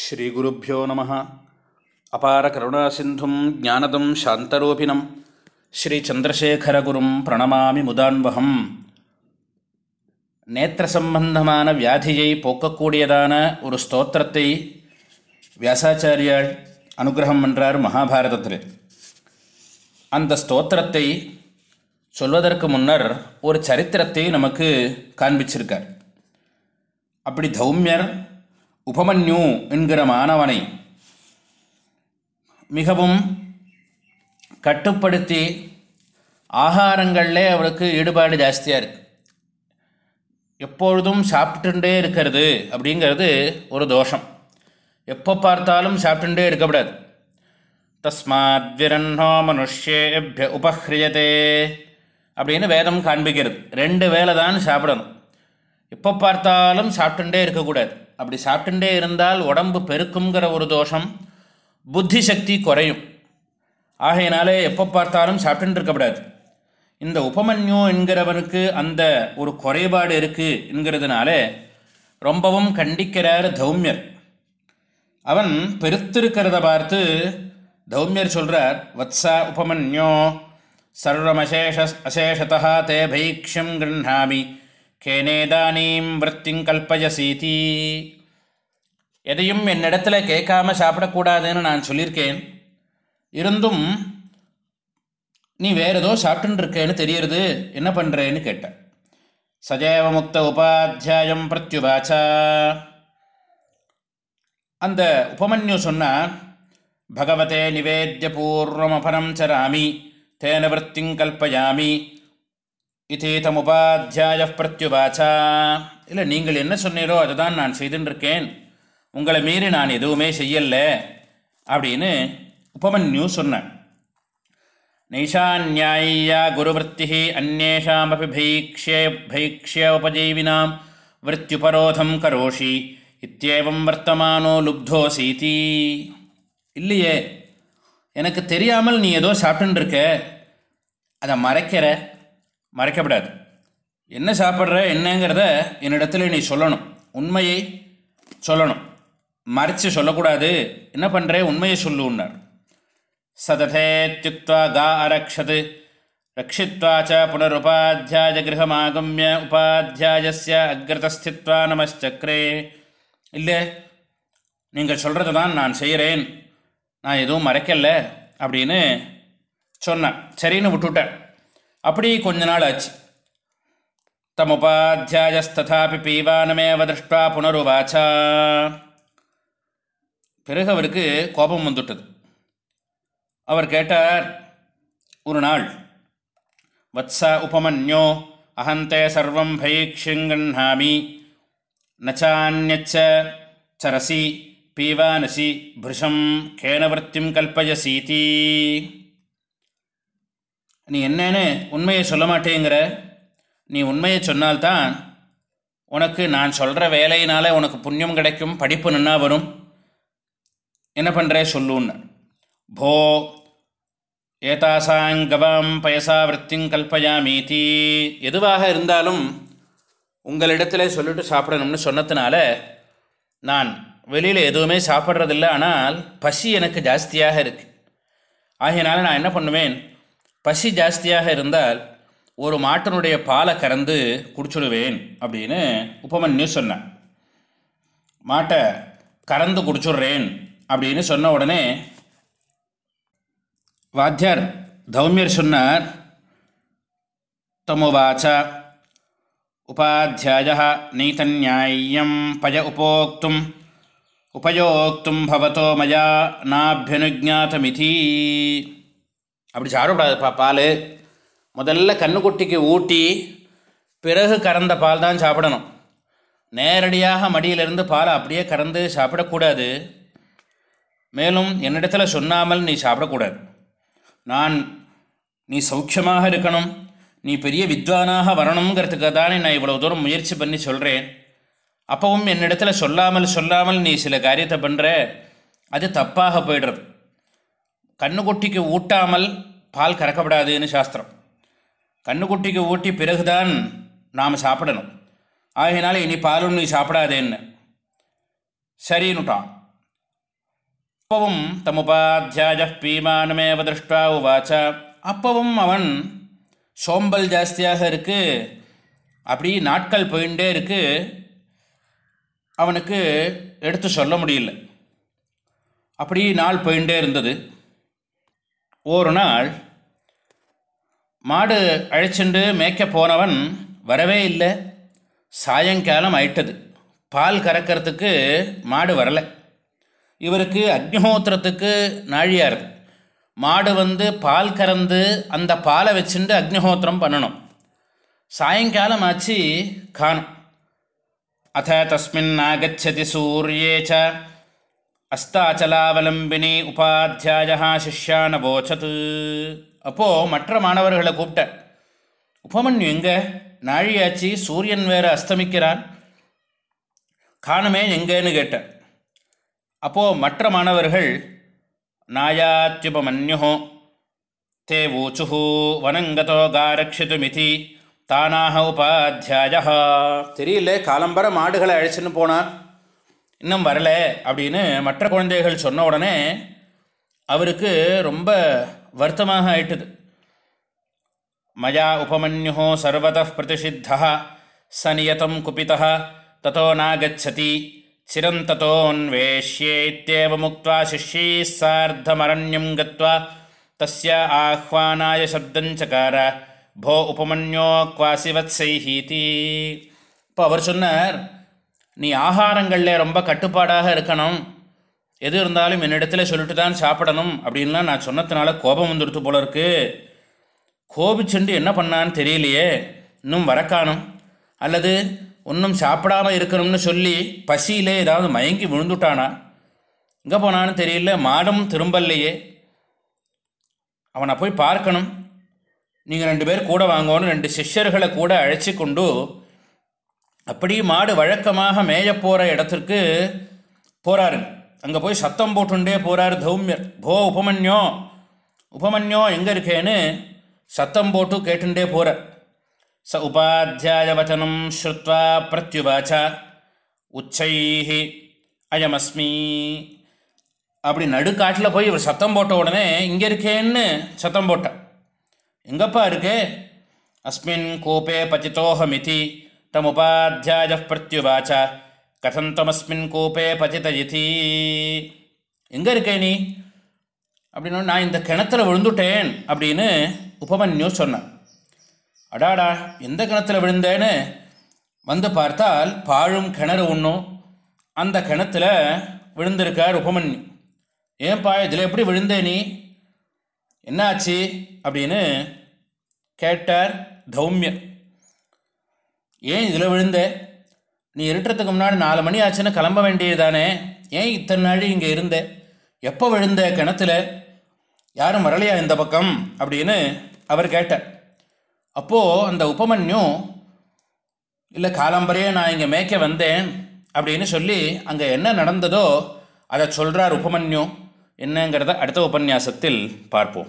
ஸ்ரீகுருப்போ நம. அபார கருணா சிந்தும் ஜானதம் சாந்தரூபிணம் ஸ்ரீச்சந்திரசேகரகுரும் பிரணமாமி முதான்வகம். நேத்திர சம்பந்தமான வியாதியை போக்கக்கூடியதான ஒரு ஸ்தோத்திரத்தை வியாசாச்சாரியால் அனுகிரகம் பண்ணுறார் மகாபாரதத்தில் அந்த ஸ்தோத்திரத்தை சொல்வதற்கு முன்னர் ஒரு சரித்திரத்தை நமக்கு காண்பிச்சிருக்கார். அப்படி தௌமியர் உபமன்யு என்கிற மாணவனை மிகவும் கட்டுப்படுத்தி ஆகாரங்களில் அவருக்கு ஈடுபாடு ஜாஸ்தியாக இருக்குது எப்பொழுதும் சாப்பிட்டுட்டே இருக்கிறது அப்படிங்கிறது ஒரு தோஷம். எப்போ பார்த்தாலும் சாப்பிட்டுட்டே இருக்கக்கூடாது. தஸ்மாத் விரன்னோ மனுஷேபிய உபஹ்ரியதே அப்படின்னு வேதம் காண்பிக்கிறது. ரெண்டு வேலை தான் சாப்பிடணும். எப்போ பார்த்தாலும் சாப்பிட்டுட்டே இருக்கக்கூடாது. அப்படி சாப்பிட்டுட்டே இருந்தால் உடம்பு பெருக்குங்கிற ஒரு தோஷம் புத்தி சக்தி குறையும். ஆகையினாலே எப்போ பார்த்தாலும் சாப்பிட்டுட்டு இருக்கக்கூடாது இந்த உபமன்யு என்கிறவனுக்கு அந்த ஒரு குறைபாடு இருக்குது என்கிறதுனால ரொம்பவும் கண்டிக்கிறார் தௌமியர். அவன் பெருத்திருக்கிறத பார்த்து தௌமியர் சொல்கிறார் வத்சா உபமன்யோ சர்வமசேஷ அசேஷதா தே பைக்ஷம் கிருண்ணாமி கேனேதானீம் விற்த்திங் கல்பயசீதி. எதையும் என்னிடத்தில் கேட்காம சாப்பிடக்கூடாதுன்னு நான் சொல்லியிருக்கேன். இருந்தும் நீ வேறு ஏதோ சாப்பிட்டுன்னு இருக்கேன்னு தெரியறது என்ன பண்ணுறேன்னு கேட்டேன். சஜேவ முக்த உபாத்தியாயம் பிரத்யுபாச்சா அந்த உபமன்யு சொன்னால் பகவதே நிவேத்திய பூர்வமபரம் சராமி தேன விற்த்திங் கல்பயாமி இதீதமுபாத்தியாய பிரத்யுபாச்சா இல்லை நீங்கள் என்ன சொன்னீரோ அதை தான் நான் செய்துருக்கேன் உங்களை மீறி நான் எதுவுமே செய்யல அப்படின்னு உபமன்யு சொன்னேன். நைஷாநியாயா குருவருத்தி அந்நேஷாமபி பைக்ஷே பைக்ஷே உபஜீவினாம் விருத்யுபரோதம் கரோஷி இத்தியேவம் வர்த்தமானோ லுப்தோசீதி இல்லையே எனக்கு தெரியாமல் நீ ஏதோ சாப்பிட்டுருக்க அதை மறைக்கிற மறைக்கப்படாது. என்ன சாப்பிட்ற என்னங்கிறத என்னிடத்துல நீ சொல்லணும். உண்மையை சொல்லணும். மறைச்சு சொல்லக்கூடாது. என்ன பண்ணுற உண்மையை சொல்லுன்னார் சததேத்யுக்வா கா அரக்ஷது. ரக்ஷித்வாச்ச புனருபாத்தியாய கிரகமாகமிய உபாத்தியாயஸ்ய அக்ரதஸ்தித்வா நமச்சக்ரே. இல்லை நீங்கள் சொல்கிறது தான் நான் செய்கிறேன். நான் எதுவும் மறைக்கல அப்படின்னு சொன்னேன் சரின்னு விட்டுவிட்டேன் அப்படி கொஞ்ச நாள் ஆச்சு. தமுபாத்தியாயஸ்ததாபி பீவானமேவ திருஷ்டா புனருவாச்சா. பிறகு அவருக்கு கோபம் வந்துட்டது. அவர் கேட்டார் ஒரு நாள் வத்ச உபமன்யோ அகந்தே சர்வம் பைக்ஷிங்கண்ணாமி நச்சான்யச்ச சரசி பீவானசி பிருஷம் கேனவர்த்தியும் கல்பயசீதி. நீ என்னன்னு உண்மையை சொல்ல மாட்டேங்கிற. நீ உண்மையை சொன்னால்தான் உனக்கு நான் சொல்கிற வேலையினால் உனக்கு புண்ணியம் கிடைக்கும் படிப்பு நன்னா வரும். என்ன பண்ணுறே சொல்லுன்னு. போ ஏதாசாங் கவம் பயசா விற்த்திங் கல்பயாமீதி. எதுவாக இருந்தாலும் உங்களிடத்தில் சொல்லிட்டு சாப்பிடணும்னு சொன்னதுனால நான் வெளியில் எதுவுமே சாப்பிட்றதில்ல ஆனால் பசி எனக்கு ஜாஸ்தியாக இருக்குது ஆகையினால நான் என்ன பண்ணுவேன் பசி ஜாஸ்தியாக இருந்தால் ஒரு மாட்டினுடைய பாலை கறந்து குடிச்சுடுவேன் அப்படின்னு உபமன்யு சொன்னேன். மாட்டை கறந்து குடிச்சுடுறேன் அப்படின்னு சொன்ன உடனே வாத்தியார் தௌமியர் சொன்னார் தமுவாச்ச உபாத்தியாய நீதநியாயம் பய உபோக்தும் உபயோக்தும் பவத்தோ மயா நாபியனுஜாத்தமிதி அப்படி சாப்பிடக்கூடாதுப்பா பால். முதல்ல கண்ணுக்குட்டிக்கு ஊட்டி பிறகு கறந்த பால் தான் சாப்பிடணும். நேரடியாக மடியிலிருந்து பாலை அப்படியே கறந்து சாப்பிடக்கூடாது. மேலும் என்னிடத்தில் சொன்னாமல் நீ சாப்பிடக்கூடாது. நான் நீ சௌக்கியமாக இருக்கணும் நீ பெரிய வித்வானாக வரணுங்கிறதுக்காக தானே நான் இவ்வளோ தூரம் முயற்சி பண்ணி சொல்கிறேன் அப்பவும் என்னிடத்தில் சொல்லாமல் சொல்லாமல் நீ சில காரியத்தை பண்ணுற அது தப்பாக போயிடுறது. கண்ணுக்குட்டிக்கு ஊட்டாமல் பால் கறக்கப்படாதுன்னு சாஸ்திரம். கண்ணுக்குட்டிக்கு ஊட்டி பிறகுதான் நாம் சாப்பிடணும். ஆகையினால இனி பாலும் நீ சாப்பிடாதேன்னு. சரின்னுட்டான். அப்பவும் தமுபாத்தியாய பீமானமேவ திருஷ்டா உவாச்ச. அப்பவும் அவன் சோம்பல் ஜாஸ்தியாக இருக்கு. அப்படி நாட்கள் போயிட்டே இருக்கு. அவனுக்கு எடுத்து சொல்ல முடியல. அப்படி நாள் போயிட்டே இருந்தது. ஒரு நாள் மாடு அழைச்சிண்டு மேய்க்க போனவன் வரவே இல்லை. சாயங்காலம் ஆயிட்டது. பால் கறக்கிறதுக்கு மாடு வரலை. இவருக்கு அக்னிஹோத்திரத்துக்கு நாழியார். மாடு வந்து பால் கறந்து அந்த பாலை வச்சுட்டு அக்னிஹோத்திரம் பண்ணணும். சாயங்காலம் ஆச்சு காணும். அத்த தஸ்மின் சூரியே ச. அஸ்தாச்சலாவலம்பினி உபாத்தியாயா சிஷ்யான போச்சது. அப்போது மற்ற மாணவர்களை கூப்பிட்ட உபமன்யு எங்கே? நாழியாச்சு சூரியன் வேற அஸ்தமிக்கிறான். காணுமே எங்கேன்னு கேட்டேன். அப்போது மற்ற மாணவர்கள் நாயாத்யுபமன்யு தே ஊச்சு வனங்கதோ காரக்ஷிதுமிதி தானாக உபாத்தியாய தெரியல காலம்பர மாடுகளை அழைச்சின்னு போனான் இன்னும் வரல அப்படின்னு மற்ற குழந்தைகள் சொன்ன உடனே அவருக்கு ரொம்ப வருத்தமாக ஆயிட்டுது. மயா உபமன்யு சர்வத பிரதிஷித்த சநியதம் குபித ததோ நாகச்சதி चिरन्ततोऽन्वेष्येत्येवमुक्त्वा शिष्यैः सार्धमरण्यं गत्वा तस्य ஆஹ்வானாய சப்தஞ்சகார போ உபமன்யோ குவாசி வத்சைஹீதி இப்போ அவர் சொன்னார் நீ ஆகாரங்களில் ரொம்ப கட்டுப்பாடாக இருக்கணும். எது இருந்தாலும் என்னிடத்துல சொல்லிட்டு தான் சாப்பிடணும் அப்படின்லாம் நான் சொன்னதுனால கோபம் வந்துடுத்து போல இருக்கு. கோபிச்சுண்டு என்ன பண்ணான்னு தெரியலையே. இன்னும் வரக்கானும் அல்லது ஒன்றும் சாப்பிடாம இருக்கணும்னு சொல்லி பசியிலே ஏதாவது மயங்கி விழுந்துட்டானா? எங்கே போனான்னு தெரியல. மாடும் திரும்பலையே அவனை போய் பார்க்கணும். நீங்கள் ரெண்டு பேர் கூட வாங்கணும் ரெண்டு சிஷ்யர்களை கூட அழைச்சி கொண்டு அப்படி மாடு வழக்கமாக மேய போகிற இடத்திற்கு போகிறாரு அங்கே போய் சத்தம் போட்டுண்டே போகிறார் தௌமியர். போ உபமன்யோ. உபமன்யோ எங்கே இருக்கேன்னு? சத்தம் போட்டு கேட்டுண்டே போகிறார் ச உபாத்தியாய வச்சனம் ஸ்ருத்வா பிரத்யுபாச்ச உச்சைஹி அயமஸ்மி அப்படி நடுக்காட்டில் போய் இவர் சத்தம் போட்ட உடனே இங்கே இருக்கேன்னு சத்தம் போட்டார் எங்கப்பா இருக்கே? அஸ்மின் கூப்பே தம் தமுபாத்தியாய பிரத்யுவாச்ச கதந்தமஸ்மின் கூப்பே பதித இதி எங்கே இருக்கே நீ அப்படின்னு நான் இந்த கிணத்துல விழுந்துட்டேன் அப்படின்னு உபமன்யு சொன்னான் அடாடா எந்த கிணத்துல விழுந்தேன்னு? வந்து பார்த்தால் பாழும் கிணறு ஒன்றும் அந்த கிணத்துல விழுந்திருக்கார் உபமன்யு ஏன்பா இதில் எப்படி விழுந்தே நீ? என்னாச்சு? அப்படின்னு கேட்டார் தௌமியர் ஏன் இதில் விழுந்த? நீ இருட்டுறதுக்கு முன்னாடி நாலு மணி ஆச்சுன்னு கிளம்ப வேண்டியதுதானே? ஏன் இத்தனை நாள் இங்கே இருந்த? எப்போ விழுந்த கிணத்துல? யாரும் வரலையா இந்த பக்கம்? அப்படின்னு அவர் கேட்டார். அப்போது அந்த உபமன்யு இல்லை காலம்பரையே நான் இங்கே மேய்க்க வந்தேன் அப்படின்னு சொல்லி அங்கே என்ன நடந்ததோ அதை சொல்கிறார் உபமன்யு. என்னங்கிறத அடுத்த உபன்யாசத்தில் பார்ப்போம்.